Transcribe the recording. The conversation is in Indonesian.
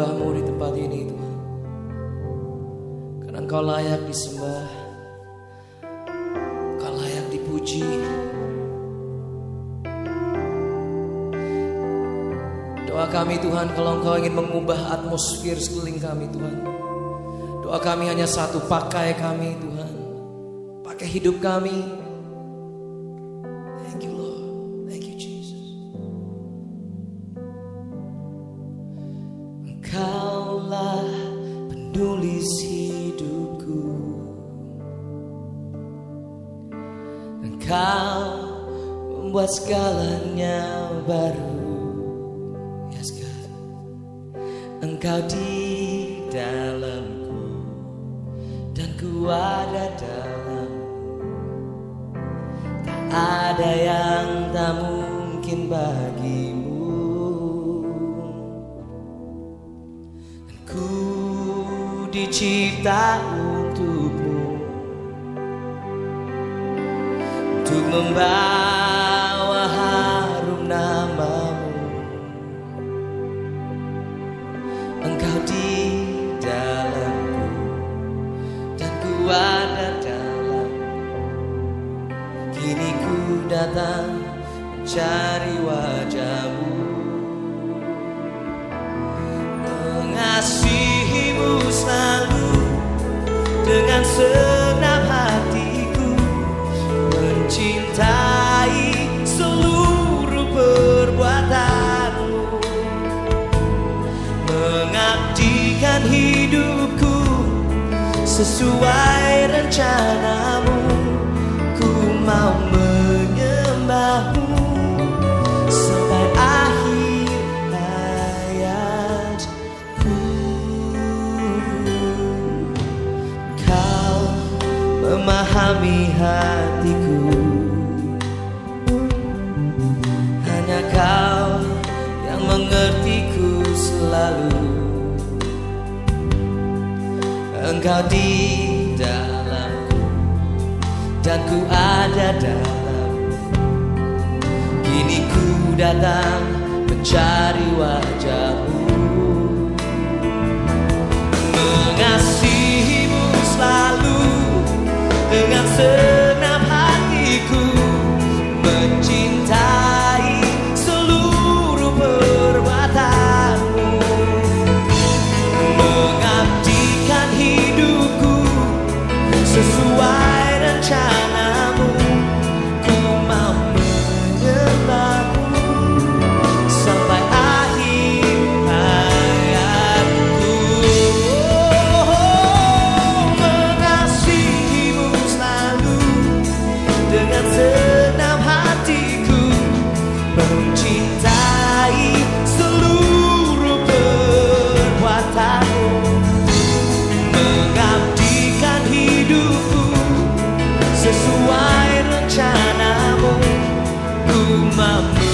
menyembahmu di tempat ini Tuhan. Karena engkau layak disembah Engkau layak dipuji. Doa kami Tuhan kalau engkau ingin mengubah atmosfer sekeliling kami Tuhan. Doa kami hanya satu pakai kami Tuhan. Pakai hidup kami penulis hidupku. Engkau membuat segalanya baru. Yes God Engkau di dalamku Dan ku ada Tak ada yang dicipta untukmu. Untuk membawa harum namamu. Engkau di dalamku Dan ku ada dalam. Kini ku datang mencari wajahmu Senang hatiku. Mencintai seluruh perbuatanmu. Mengabdikan hidupku Sesuai rencanamu. Ku mau memahami hatiku. Hanya kau yang mengertiku selalu. Engkau di dalamku Dan ku ada dalam. Kini ku datang mencari wajahmu answer. mà mình